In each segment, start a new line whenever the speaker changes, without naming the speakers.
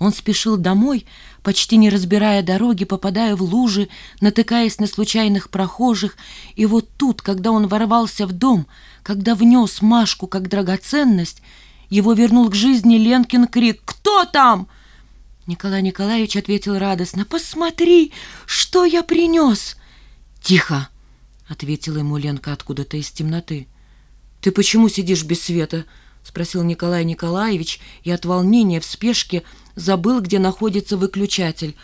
Он спешил домой, почти не разбирая дороги, попадая в лужи, натыкаясь на случайных прохожих. И вот тут, когда он ворвался в дом, когда внес Машку как драгоценность, его вернул к жизни Ленкин крик «Кто там?». Николай Николаевич ответил радостно «Посмотри, что я принес!» «Тихо!» — ответила ему Ленка откуда-то из темноты. «Ты почему сидишь без света?» — спросил Николай Николаевич, и от волнения в спешке забыл, где находится выключатель.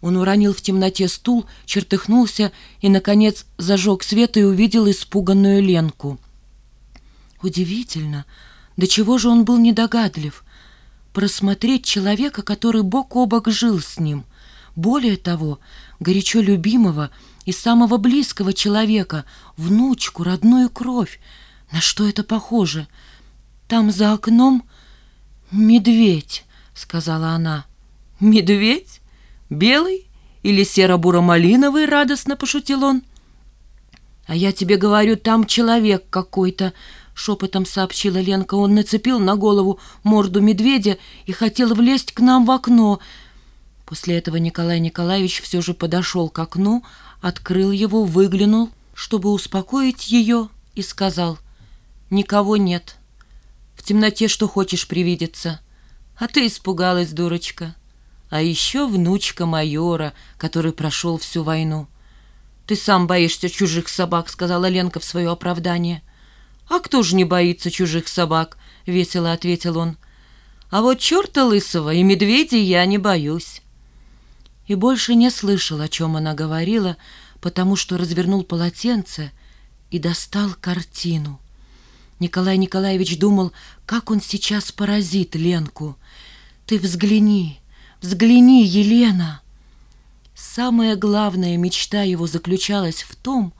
Он уронил в темноте стул, чертыхнулся и, наконец, зажег свет и увидел испуганную Ленку. Удивительно, до чего же он был недогадлив. Просмотреть человека, который бок о бок жил с ним. Более того, горячо любимого и самого близкого человека, внучку, родную кровь. На что это похоже? Там за окном медведь сказала она. «Медведь? Белый или серо-буро-малиновый?» — радостно пошутил он. «А я тебе говорю, там человек какой-то», — шепотом сообщила Ленка. «Он нацепил на голову морду медведя и хотел влезть к нам в окно». После этого Николай Николаевич все же подошел к окну, открыл его, выглянул, чтобы успокоить ее, и сказал, «Никого нет. Темноте что хочешь привидеться». А ты испугалась, дурочка. А еще внучка майора, который прошел всю войну. Ты сам боишься чужих собак, сказала Ленка в свое оправдание. А кто же не боится чужих собак? Весело ответил он. А вот черта лысого и медведей я не боюсь. И больше не слышал, о чем она говорила, потому что развернул полотенце и достал картину. Николай Николаевич думал, как он сейчас поразит Ленку. «Ты взгляни, взгляни, Елена!» Самая главная мечта его заключалась в том,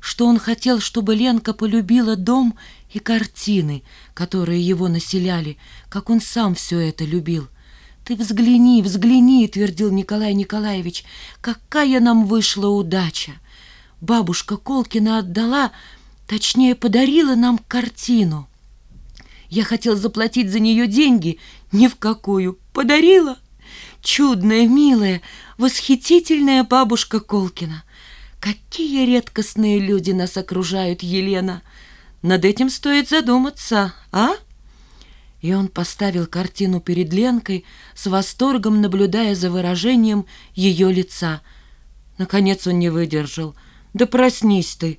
что он хотел, чтобы Ленка полюбила дом и картины, которые его населяли, как он сам все это любил. «Ты взгляни, взгляни!» — твердил Николай Николаевич. «Какая нам вышла удача! Бабушка Колкина отдала Точнее, подарила нам картину. Я хотел заплатить за нее деньги. Ни в какую. Подарила. Чудная, милая, восхитительная бабушка Колкина. Какие редкостные люди нас окружают, Елена. Над этим стоит задуматься, а? И он поставил картину перед Ленкой, с восторгом наблюдая за выражением ее лица. Наконец он не выдержал. «Да проснись ты!»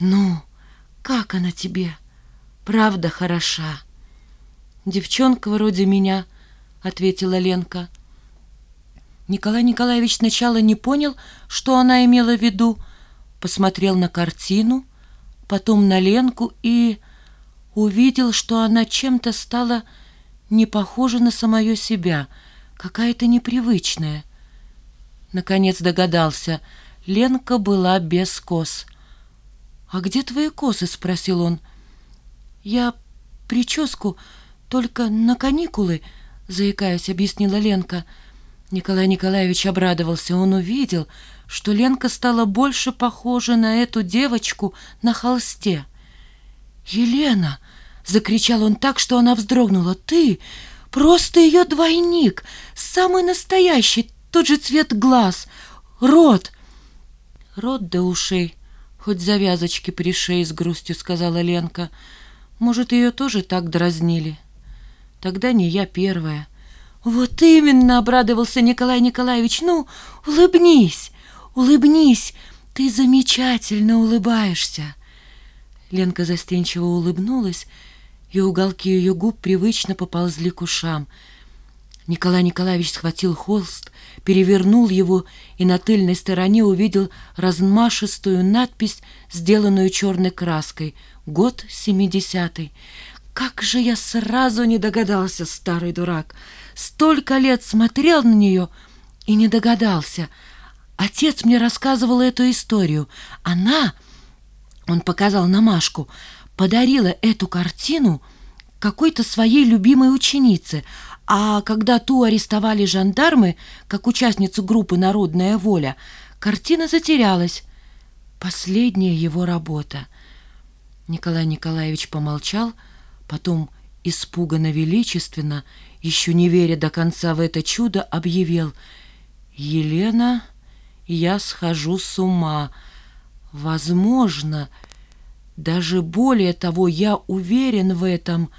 «Ну, как она тебе? Правда хороша?» «Девчонка вроде меня», — ответила Ленка. Николай Николаевич сначала не понял, что она имела в виду, посмотрел на картину, потом на Ленку и увидел, что она чем-то стала не похожа на самое себя, какая-то непривычная. Наконец догадался, Ленка была без кос — «А где твои косы?» — спросил он. «Я прическу только на каникулы», — заикаясь, объяснила Ленка. Николай Николаевич обрадовался. Он увидел, что Ленка стала больше похожа на эту девочку на холсте. «Елена!» — закричал он так, что она вздрогнула. «Ты просто ее двойник, самый настоящий, тот же цвет глаз, рот!» «Рот до ушей», Хоть завязочки при шее с грустью, сказала Ленка. Может, ее тоже так дразнили? Тогда не я первая. Вот именно, обрадовался Николай Николаевич. Ну, улыбнись, улыбнись. Ты замечательно улыбаешься. Ленка застенчиво улыбнулась, и уголки ее губ привычно поползли к ушам — Николай Николаевич схватил холст, перевернул его и на тыльной стороне увидел размашистую надпись, сделанную черной краской. Год семидесятый. Как же я сразу не догадался, старый дурак! Столько лет смотрел на нее и не догадался. Отец мне рассказывал эту историю. Она, он показал на Машку, подарила эту картину какой-то своей любимой ученице — а когда ту арестовали жандармы, как участницу группы «Народная воля», картина затерялась. Последняя его работа. Николай Николаевич помолчал, потом испуганно величественно еще не веря до конца в это чудо, объявил «Елена, я схожу с ума. Возможно, даже более того, я уверен в этом.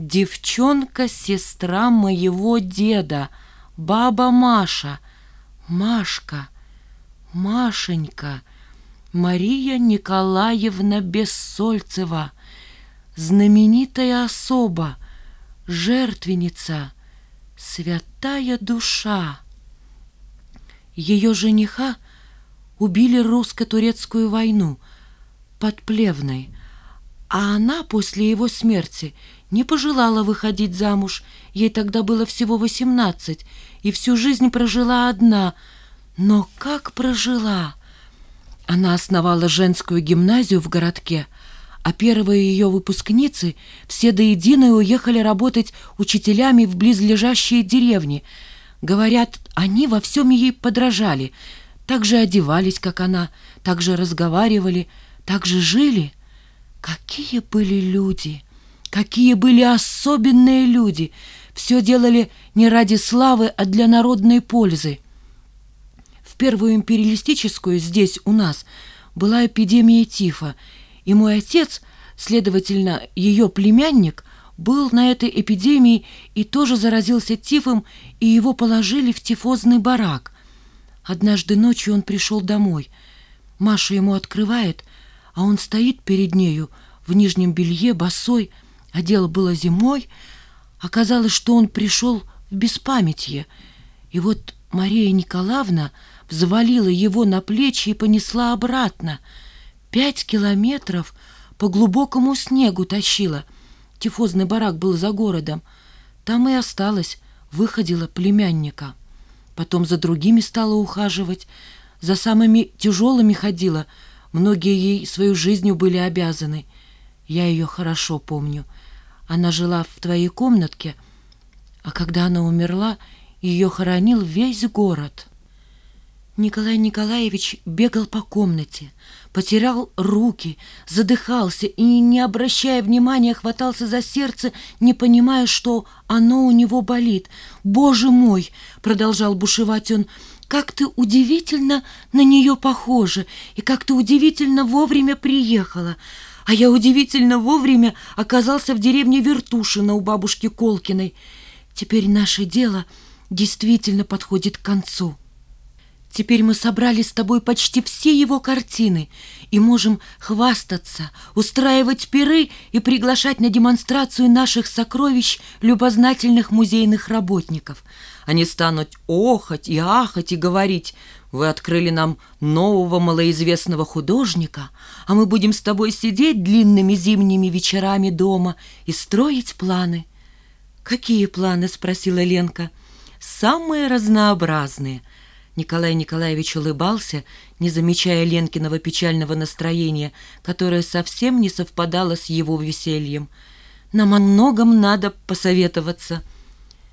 Девчонка — сестра моего деда, баба Маша. Машка, Машенька, Мария Николаевна Бессольцева, знаменитая особа, жертвенница, святая душа. Ее жениха убили русско-турецкую войну под Плевной, а она после его смерти не пожелала выходить замуж. Ей тогда было всего восемнадцать, и всю жизнь прожила одна. Но как прожила? Она основала женскую гимназию в городке, а первые ее выпускницы все до единой уехали работать учителями в близлежащие деревни. Говорят, они во всем ей подражали, так же одевались, как она, так же разговаривали, так же жили. Какие были люди! Какие были особенные люди! Все делали не ради славы, а для народной пользы. В первую империалистическую здесь у нас была эпидемия тифа, и мой отец, следовательно, ее племянник, был на этой эпидемии и тоже заразился тифом, и его положили в тифозный барак. Однажды ночью он пришел домой. Маша ему открывает, а он стоит перед нею в нижнем белье, босой, а дело было зимой. Оказалось, что он пришел в беспамятье. И вот Мария Николаевна взвалила его на плечи и понесла обратно. Пять километров по глубокому снегу тащила. Тифозный барак был за городом. Там и осталась, выходила племянника. Потом за другими стала ухаживать, за самыми тяжелыми ходила. Многие ей свою жизнью были обязаны. Я ее хорошо помню. Она жила в твоей комнатке, а когда она умерла, ее хоронил весь город». Николай Николаевич бегал по комнате, потерял руки, задыхался и, не обращая внимания, хватался за сердце, не понимая, что оно у него болит. «Боже мой!» — продолжал бушевать он. «Как ты удивительно на нее похожа, и как ты удивительно вовремя приехала!» А я удивительно вовремя оказался в деревне Вертушина у бабушки Колкиной. Теперь наше дело действительно подходит к концу. Теперь мы собрали с тобой почти все его картины и можем хвастаться, устраивать пиры и приглашать на демонстрацию наших сокровищ любознательных музейных работников. Они станут охать и ахать и говорить «Вы открыли нам нового малоизвестного художника, а мы будем с тобой сидеть длинными зимними вечерами дома и строить планы». «Какие планы?» — спросила Ленка. «Самые разнообразные». Николай Николаевич улыбался, не замечая Ленкиного печального настроения, которое совсем не совпадало с его весельем. «Нам о многом надо посоветоваться».